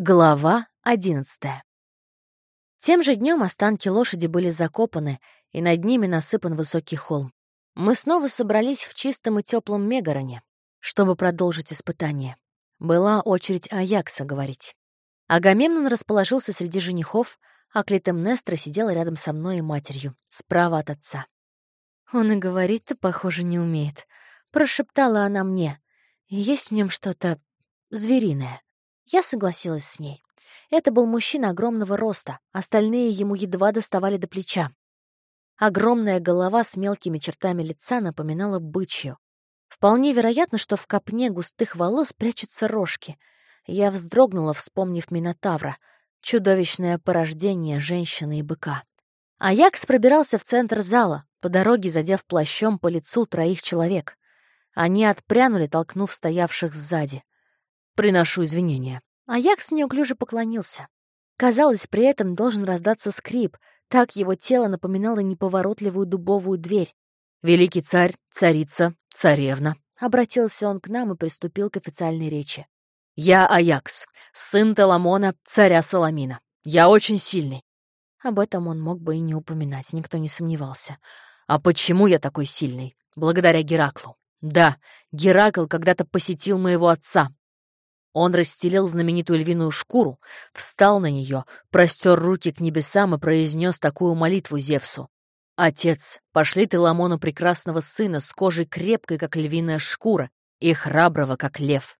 Глава одиннадцатая. Тем же днем останки лошади были закопаны, и над ними насыпан высокий холм. Мы снова собрались в чистом и теплом Мегароне, чтобы продолжить испытание. Была очередь Аякса говорить. Агамемнон расположился среди женихов, а Клитемнестра сидела рядом со мной и матерью, справа от отца. «Он и говорить-то, похоже, не умеет», — прошептала она мне. «Есть в нем что-то звериное». Я согласилась с ней. Это был мужчина огромного роста, остальные ему едва доставали до плеча. Огромная голова с мелкими чертами лица напоминала бычью. Вполне вероятно, что в копне густых волос прячутся рожки. Я вздрогнула, вспомнив Минотавра, чудовищное порождение женщины и быка. Аякс пробирался в центр зала, по дороге задев плащом по лицу троих человек. Они отпрянули, толкнув стоявших сзади. Приношу извинения». Аякс неуклюже поклонился. Казалось, при этом должен раздаться скрип, так его тело напоминало неповоротливую дубовую дверь. «Великий царь, царица, царевна», — обратился он к нам и приступил к официальной речи. «Я Аякс, сын Теламона, царя Соломина. Я очень сильный». Об этом он мог бы и не упоминать, никто не сомневался. «А почему я такой сильный? Благодаря Гераклу. Да, Геракл когда-то посетил моего отца, он расстелил знаменитую львиную шкуру, встал на нее, простер руки к небесам и произнес такую молитву Зевсу. «Отец, пошли ты Ламону прекрасного сына с кожей крепкой, как львиная шкура, и храброго, как лев».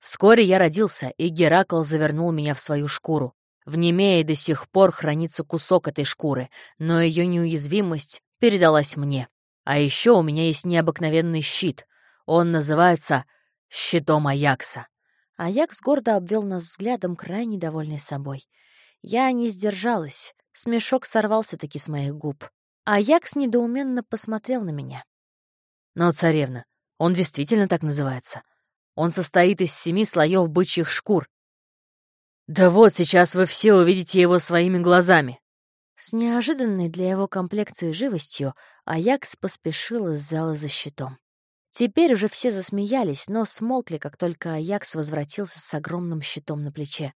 Вскоре я родился, и Геракл завернул меня в свою шкуру. В Немее до сих пор хранится кусок этой шкуры, но ее неуязвимость передалась мне. А еще у меня есть необыкновенный щит. Он называется «Щитом Аякса». Аякс гордо обвел нас взглядом, крайне довольный собой. Я не сдержалась, смешок сорвался-таки с моих губ. Аякс недоуменно посмотрел на меня. «Но, царевна, он действительно так называется. Он состоит из семи слоев бычьих шкур. Да вот, сейчас вы все увидите его своими глазами». С неожиданной для его комплекции живостью Аякс поспешил из зала за щитом. Теперь уже все засмеялись, но смолкли, как только Аякс возвратился с огромным щитом на плече.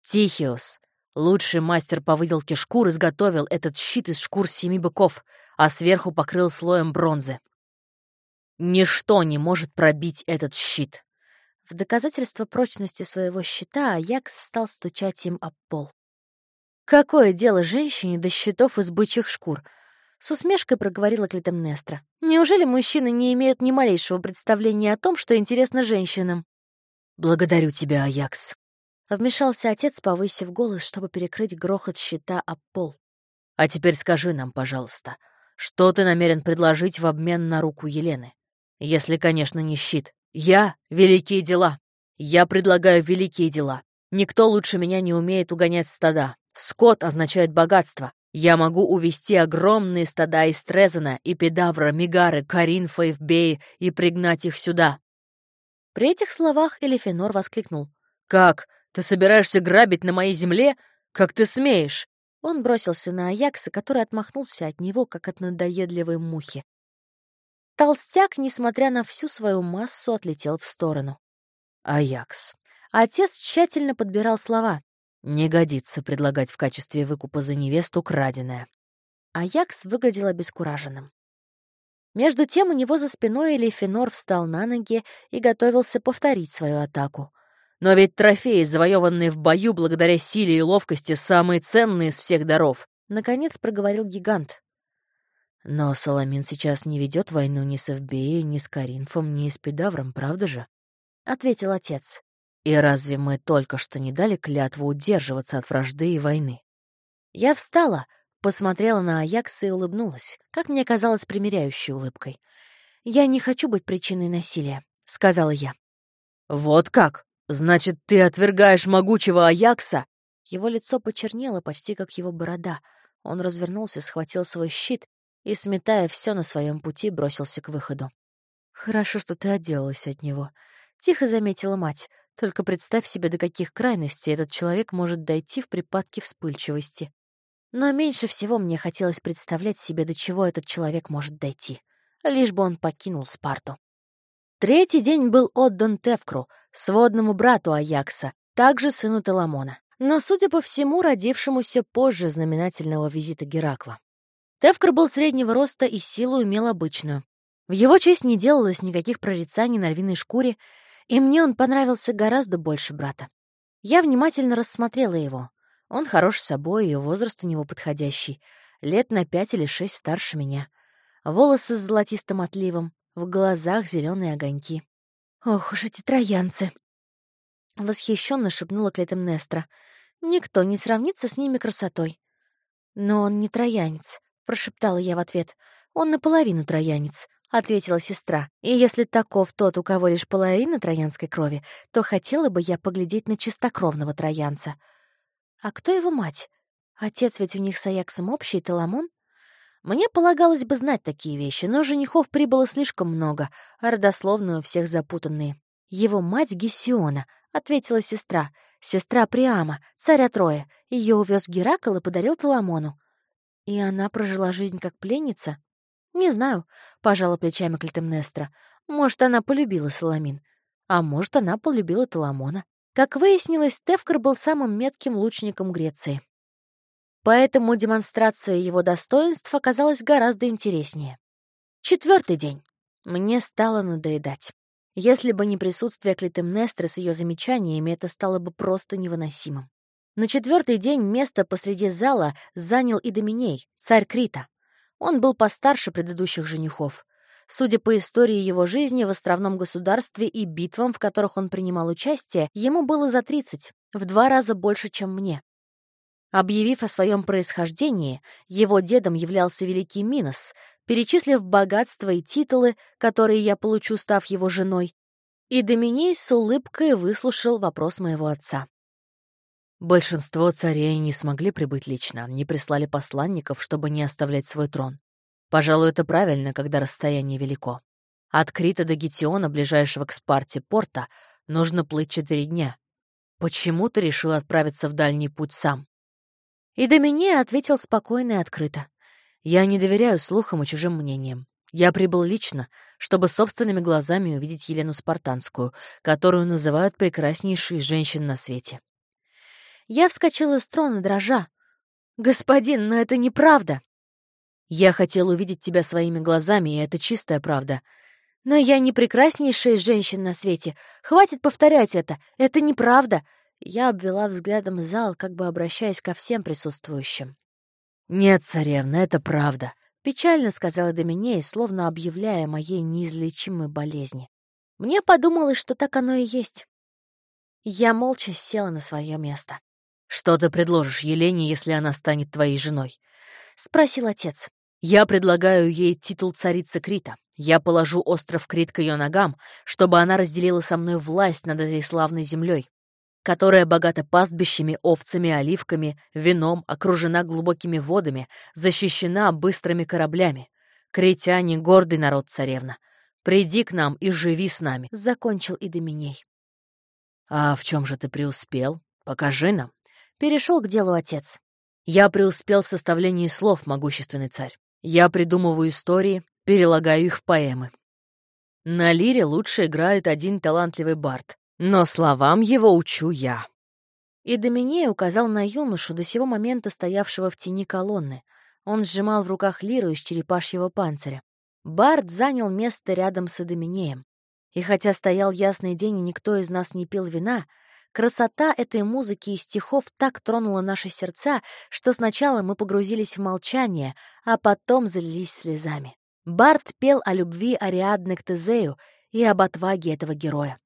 «Тихиос, лучший мастер по выделке шкур, изготовил этот щит из шкур семи быков, а сверху покрыл слоем бронзы. Ничто не может пробить этот щит». В доказательство прочности своего щита Аякс стал стучать им об пол. Какое дело женщине до щитов из бычьих шкур — с усмешкой проговорила Клитемнестра. «Неужели мужчины не имеют ни малейшего представления о том, что интересно женщинам?» «Благодарю тебя, Аякс», — вмешался отец, повысив голос, чтобы перекрыть грохот щита об пол. «А теперь скажи нам, пожалуйста, что ты намерен предложить в обмен на руку Елены? Если, конечно, не щит. Я — великие дела. Я предлагаю великие дела. Никто лучше меня не умеет угонять стада. Скот означает богатство, я могу увести огромные стада из Трезена, и Педавра, Мигары, Каринфа, Евбеи и пригнать их сюда». При этих словах Элефенор воскликнул. «Как? Ты собираешься грабить на моей земле? Как ты смеешь?» Он бросился на Аякса, который отмахнулся от него, как от надоедливой мухи. Толстяк, несмотря на всю свою массу, отлетел в сторону. «Аякс». Отец тщательно подбирал слова. Не годится предлагать в качестве выкупа за невесту краденое. Аякс выглядел обескураженным. Между тем у него за спиной Элифенор встал на ноги и готовился повторить свою атаку. Но ведь трофеи, завоеванные в бою благодаря силе и ловкости, самые ценные из всех даров. Наконец проговорил гигант. Но Соломин сейчас не ведет войну ни с Эвбеей, ни с Каринфом, ни с Педавром, правда же? — ответил отец. И разве мы только что не дали клятву удерживаться от вражды и войны? Я встала, посмотрела на Аякса и улыбнулась, как мне казалось, примиряющей улыбкой. «Я не хочу быть причиной насилия», — сказала я. «Вот как? Значит, ты отвергаешь могучего Аякса?» Его лицо почернело почти как его борода. Он развернулся, схватил свой щит и, сметая все на своем пути, бросился к выходу. «Хорошо, что ты отделалась от него», — тихо заметила мать. Только представь себе, до каких крайностей этот человек может дойти в припадке вспыльчивости. Но меньше всего мне хотелось представлять себе, до чего этот человек может дойти. Лишь бы он покинул Спарту. Третий день был отдан Тевкру, сводному брату Аякса, также сыну Теламона, но, судя по всему, родившемуся позже знаменательного визита Геракла. Тевкар был среднего роста и силу имел обычную. В его честь не делалось никаких прорицаний на львиной шкуре, и мне он понравился гораздо больше брата. Я внимательно рассмотрела его. Он хорош собой, и возраст у него подходящий. Лет на пять или шесть старше меня. Волосы с золотистым отливом, в глазах зеленые огоньки. «Ох уж эти троянцы!» Восхищенно шепнула Клетемнестра. «Никто не сравнится с ними красотой». «Но он не троянец», — прошептала я в ответ. «Он наполовину троянец», — ответила сестра. «И если таков тот, у кого лишь половина троянской крови, то хотела бы я поглядеть на чистокровного троянца». «А кто его мать? Отец ведь у них с Аяксом общий, Таламон?» Мне полагалось бы знать такие вещи, но женихов прибыло слишком много, а родословные у всех запутанные. «Его мать Гесиона», — ответила сестра. «Сестра Приама, царя Троя. Ее увез Геракл и подарил Таламону. И она прожила жизнь как пленница? Не знаю, пожала плечами Клитемнестра. Может, она полюбила Соломин. А может, она полюбила Таламона. Как выяснилось, Тевкар был самым метким лучником Греции. Поэтому демонстрация его достоинств оказалась гораздо интереснее. Четвертый день. Мне стало надоедать. Если бы не присутствие Клитемнестры с ее замечаниями, это стало бы просто невыносимым. На четвертый день место посреди зала занял и Доминей, царь Крита. Он был постарше предыдущих женихов. Судя по истории его жизни в островном государстве и битвам, в которых он принимал участие, ему было за 30, в два раза больше, чем мне. Объявив о своем происхождении, его дедом являлся великий Минос, перечислив богатства и титулы, которые я получу, став его женой, и Доминей с улыбкой выслушал вопрос моего отца. Большинство царей не смогли прибыть лично, не прислали посланников, чтобы не оставлять свой трон. Пожалуй, это правильно, когда расстояние велико. От Крита до Гетиона, ближайшего к Спарте порта, нужно плыть четыре дня. Почему ты решил отправиться в дальний путь сам? И до меня ответил спокойно и открыто. Я не доверяю слухам и чужим мнениям. Я прибыл лично, чтобы собственными глазами увидеть Елену Спартанскую, которую называют прекраснейшей из женщин на свете. Я вскочила с трона, дрожа. «Господин, но это неправда!» «Я хотел увидеть тебя своими глазами, и это чистая правда. Но я не прекраснейшая из женщин на свете. Хватит повторять это. Это неправда!» Я обвела взглядом зал, как бы обращаясь ко всем присутствующим. «Нет, царевна, это правда», — печально сказала Доминея, словно объявляя моей неизлечимой болезни. Мне подумалось, что так оно и есть. Я молча села на свое место. «Что ты предложишь Елене, если она станет твоей женой?» — спросил отец. «Я предлагаю ей титул царицы Крита. Я положу остров Крит к ее ногам, чтобы она разделила со мной власть над этой славной землей, которая богата пастбищами, овцами, оливками, вином, окружена глубокими водами, защищена быстрыми кораблями. Критяне — гордый народ, царевна. Приди к нам и живи с нами», — закончил и Доминей. «А в чем же ты преуспел? Покажи нам», Перешел к делу отец. Я преуспел в составлении слов, могущественный царь. Я придумываю истории, перелагаю их в поэмы. На лире лучше играет один талантливый бард, но словам его учу я. И Доминей указал на юношу, до сего момента стоявшего в тени колонны. Он сжимал в руках лиру из черепашьего панциря. Бард занял место рядом с Эдоминеем. И хотя стоял ясный день, и никто из нас не пил вина, Красота этой музыки и стихов так тронула наши сердца, что сначала мы погрузились в молчание, а потом залились слезами. Барт пел о любви Ариадны к Тезею и об отваге этого героя.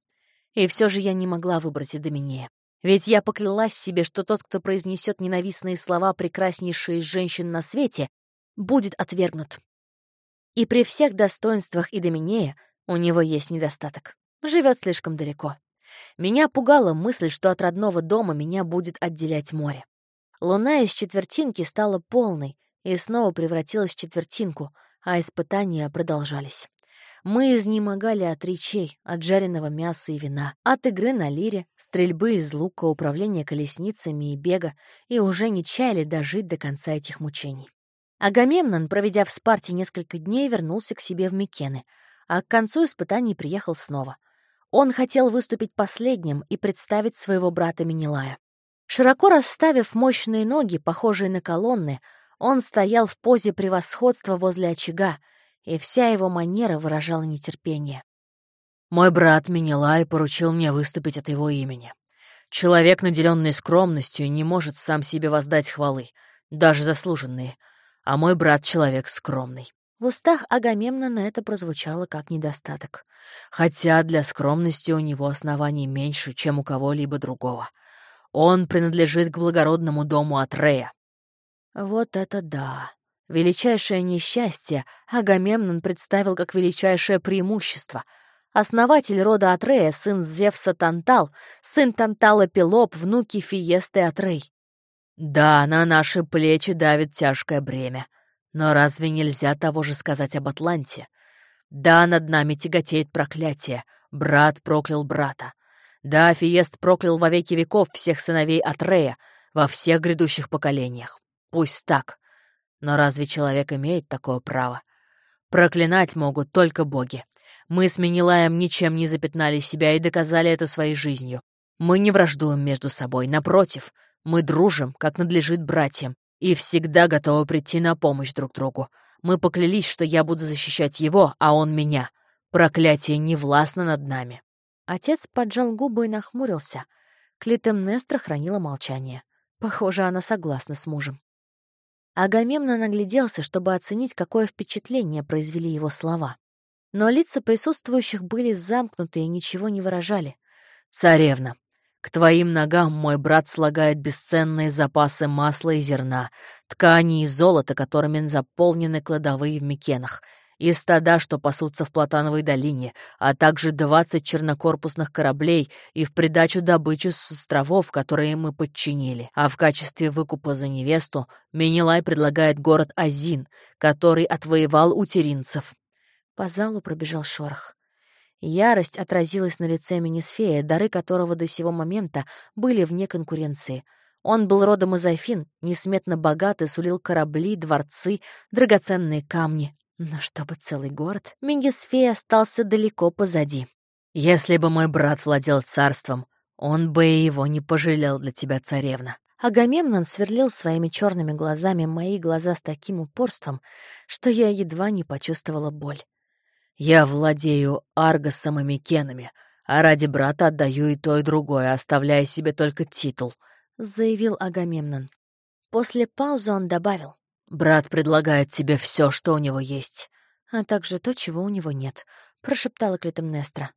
И все же я не могла выбрать и Доминея. Ведь я поклялась себе, что тот, кто произнесет ненавистные слова прекраснейшей из женщин на свете, будет отвергнут. И при всех достоинствах и Доминея у него есть недостаток. Живет слишком далеко. Меня пугала мысль, что от родного дома меня будет отделять море. Луна из четвертинки стала полной и снова превратилась в четвертинку, а испытания продолжались. Мы изнемогали от речей, от жареного мяса и вина, от игры на лире, стрельбы из лука, управления колесницами и бега, и уже не чаяли дожить до конца этих мучений. Агамемнон, проведя в Спарте несколько дней, вернулся к себе в Микены, а к концу испытаний приехал снова — Он хотел выступить последним и представить своего брата Минилая. Широко расставив мощные ноги, похожие на колонны, он стоял в позе превосходства возле очага, и вся его манера выражала нетерпение. «Мой брат Минилай поручил мне выступить от его имени. Человек, наделенный скромностью, не может сам себе воздать хвалы, даже заслуженные, а мой брат — человек скромный». В устах Агамемнона это прозвучало как недостаток. Хотя для скромности у него оснований меньше, чем у кого-либо другого. Он принадлежит к благородному дому Атрея. Вот это да! Величайшее несчастье Агамемнон представил как величайшее преимущество. Основатель рода Атрея, сын Зевса Тантал, сын Тантала Пелоп, внуки Фиесты Атрей. Да, на наши плечи давит тяжкое бремя. Но разве нельзя того же сказать об Атланте? Да, над нами тяготеет проклятие. Брат проклял брата. Да, Фиест проклял во веки веков всех сыновей Атрея во всех грядущих поколениях. Пусть так. Но разве человек имеет такое право? Проклинать могут только боги. Мы с Менелаем ничем не запятнали себя и доказали это своей жизнью. Мы не враждуем между собой, напротив, мы дружим, как надлежит братьям, и всегда готовы прийти на помощь друг другу. Мы поклялись, что я буду защищать его, а он меня. Проклятие не властно над нами». Отец поджал губы и нахмурился. Клитемнестра хранила молчание. Похоже, она согласна с мужем. Агамемнон нагляделся, чтобы оценить, какое впечатление произвели его слова. Но лица присутствующих были замкнуты и ничего не выражали. «Царевна, к твоим ногам мой брат слагает бесценные запасы масла и зерна, ткани и золота, которыми заполнены кладовые в Микенах, и стада, что пасутся в Платановой долине, а также двадцать чернокорпусных кораблей и в придачу добычу с островов, которые мы подчинили. А в качестве выкупа за невесту Менелай предлагает город Азин, который отвоевал у теринцев. По залу пробежал шорох. Ярость отразилась на лице Минисфея, дары которого до сего момента были вне конкуренции. Он был родом из Афин, несметно богат и сулил корабли, дворцы, драгоценные камни. Но чтобы целый город, Мингисфей остался далеко позади. «Если бы мой брат владел царством, он бы и его не пожалел для тебя, царевна». Агамемнон сверлил своими черными глазами мои глаза с таким упорством, что я едва не почувствовала боль. Я владею Аргосом и Микенами, а ради брата отдаю и то, и другое, оставляя себе только титул», — заявил Агамемнон. После паузы он добавил. «Брат предлагает тебе все, что у него есть». «А также то, чего у него нет», — прошептала Клитемнестра.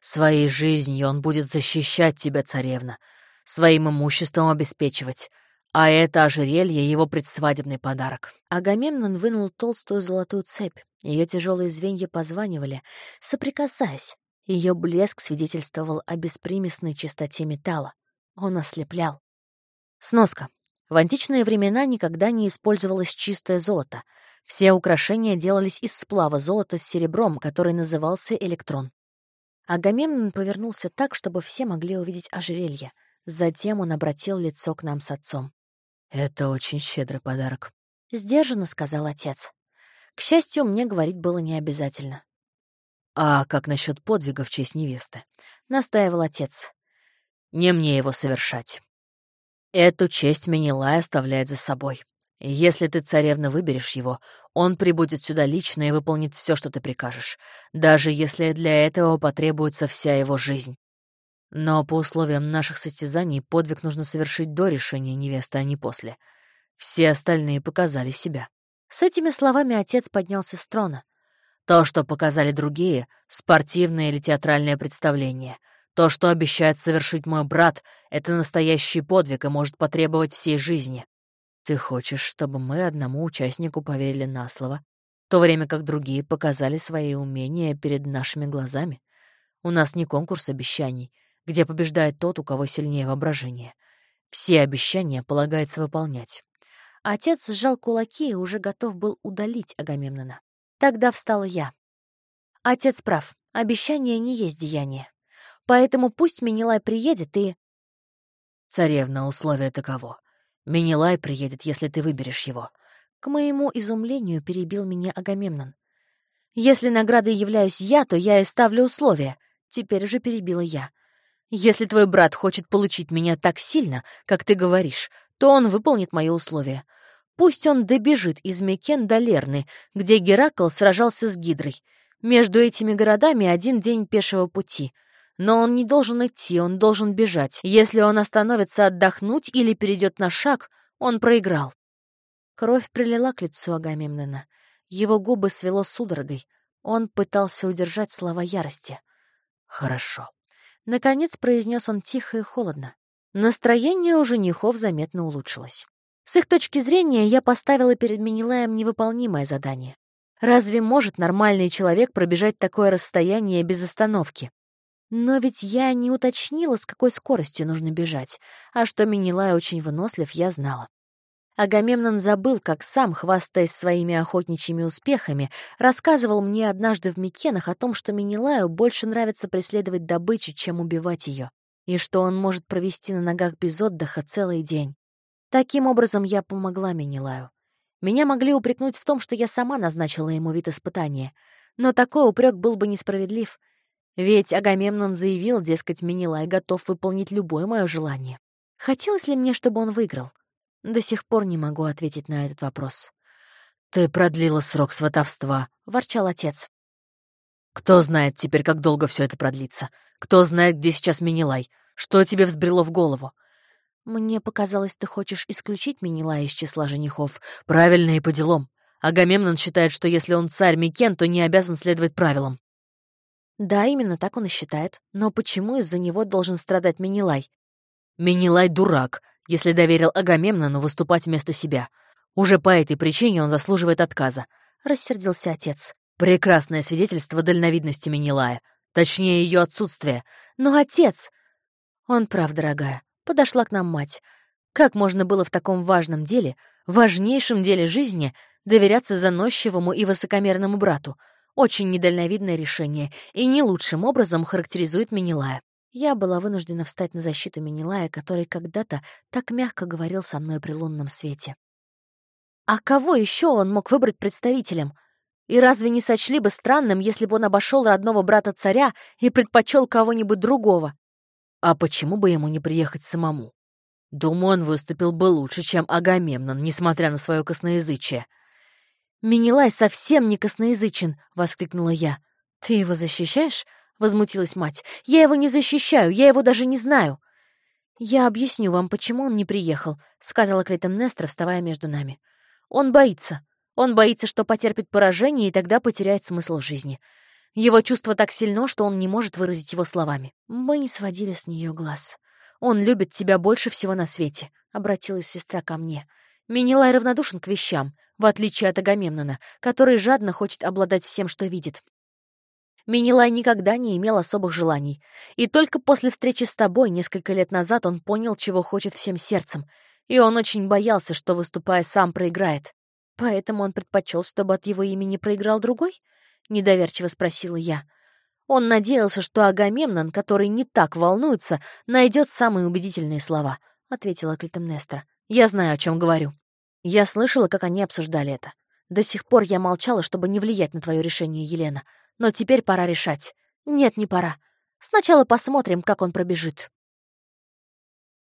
«Своей жизнью он будет защищать тебя, царевна, своим имуществом обеспечивать, а это ожерелье — его предсвадебный подарок». Агамемнон вынул толстую золотую цепь. Ее тяжелые звенья позванивали, соприкасаясь. Ее блеск свидетельствовал о беспримесной чистоте металла. Он ослеплял. Сноска. В античные времена никогда не использовалось чистое золото. Все украшения делались из сплава золота с серебром, который назывался электрон. Агамемнон повернулся так, чтобы все могли увидеть ожерелье. Затем он обратил лицо к нам с отцом. «Это очень щедрый подарок», — сдержанно сказал отец. К счастью, мне говорить было не обязательно. «А как насчет подвига в честь невесты?» — настаивал отец. «Не мне его совершать. Эту честь Менелай оставляет за собой. Если ты, царевна, выберешь его, он прибудет сюда лично и выполнит все, что ты прикажешь, даже если для этого потребуется вся его жизнь. Но по условиям наших состязаний подвиг нужно совершить до решения невесты, а не после. Все остальные показали себя. С этими словами отец поднялся с трона. То, что показали другие — спортивное или театральное представление. То, что обещает совершить мой брат, — это настоящий подвиг и может потребовать всей жизни. Ты хочешь, чтобы мы одному участнику поверили на слово, в то время как другие показали свои умения перед нашими глазами? У нас не конкурс обещаний — где побеждает тот, у кого сильнее воображение. Все обещания полагается выполнять. Отец сжал кулаки и уже готов был удалить Агамемнона. Тогда встала я. Отец прав, обещание не есть деяние. Поэтому пусть Менелай приедет и... Царевна, условие таково. Менелай приедет, если ты выберешь его. К моему изумлению перебил меня Агамемнон. Если наградой являюсь я, то я и ставлю условия. Теперь уже перебила я. Если твой брат хочет получить меня так сильно, как ты говоришь, то он выполнит мои условия. Пусть он добежит из Мекен до Лерны, где Геракл сражался с Гидрой. Между этими городами один день пешего пути. Но он не должен идти, он должен бежать. Если он остановится отдохнуть или перейдет на шаг, он проиграл. Кровь прилила к лицу Агамемнона. Его губы свело судорогой. Он пытался удержать слова ярости. «Хорошо», Наконец произнес он тихо и холодно. Настроение у женихов заметно улучшилось. С их точки зрения я поставила перед Менелаем невыполнимое задание. Разве может нормальный человек пробежать такое расстояние без остановки? Но ведь я не уточнила, с какой скоростью нужно бежать, а что Менелай очень вынослив, я знала. Агамемнон забыл, как сам, хвастаясь своими охотничьими успехами, рассказывал мне однажды в Микенах о том, что Менелаю больше нравится преследовать добычу, чем убивать ее, и что он может провести на ногах без отдыха целый день. Таким образом, я помогла Менелаю. Меня могли упрекнуть в том, что я сама назначила ему вид испытания, но такой упрек был бы несправедлив, ведь Агамемнон заявил, дескать, Менелай готов выполнить любое мое желание. Хотелось ли мне, чтобы он выиграл? До сих пор не могу ответить на этот вопрос. «Ты продлила срок сватовства», — ворчал отец. «Кто знает теперь, как долго все это продлится? Кто знает, где сейчас Минилай? Что тебе взбрело в голову?» «Мне показалось, ты хочешь исключить Минилая из числа женихов». «Правильно и по делам. Агамемнон считает, что если он царь Микен, то не обязан следовать правилам». «Да, именно так он и считает. Но почему из-за него должен страдать Минилай?» «Минилай дурак если доверил Агамемнону выступать вместо себя. Уже по этой причине он заслуживает отказа», — рассердился отец. «Прекрасное свидетельство дальновидности Менелая. Точнее, ее отсутствие. Но отец...» «Он прав, дорогая. Подошла к нам мать. Как можно было в таком важном деле, важнейшем деле жизни, доверяться заносчивому и высокомерному брату? Очень недальновидное решение и не лучшим образом характеризует Менелая. Я была вынуждена встать на защиту Минилая, который когда-то так мягко говорил со мной при лунном свете. А кого еще он мог выбрать представителем? И разве не сочли бы странным, если бы он обошел родного брата царя и предпочел кого-нибудь другого? А почему бы ему не приехать самому? Думаю, он выступил бы лучше, чем Агамемнон, несмотря на свое косноязычие. «Минилай совсем не косноязычен!» — воскликнула я. «Ты его защищаешь?» — возмутилась мать. «Я его не защищаю, я его даже не знаю». «Я объясню вам, почему он не приехал», — сказала Клейтемнестра, вставая между нами. «Он боится. Он боится, что потерпит поражение и тогда потеряет смысл жизни. Его чувство так сильно, что он не может выразить его словами. Мы не сводили с нее глаз. «Он любит тебя больше всего на свете», — обратилась сестра ко мне. Минилай равнодушен к вещам, в отличие от Агамемнона, который жадно хочет обладать всем, что видит. Минилай никогда не имел особых желаний. И только после встречи с тобой несколько лет назад он понял, чего хочет всем сердцем. И он очень боялся, что, выступая, сам проиграет. Поэтому он предпочел, чтобы от его имени проиграл другой? Недоверчиво спросила я. Он надеялся, что Агамемнон, который не так волнуется, найдет самые убедительные слова, — ответила Клитемнестра. Я знаю, о чем говорю. Я слышала, как они обсуждали это. До сих пор я молчала, чтобы не влиять на твое решение, Елена. Но теперь пора решать. Нет, не пора. Сначала посмотрим, как он пробежит.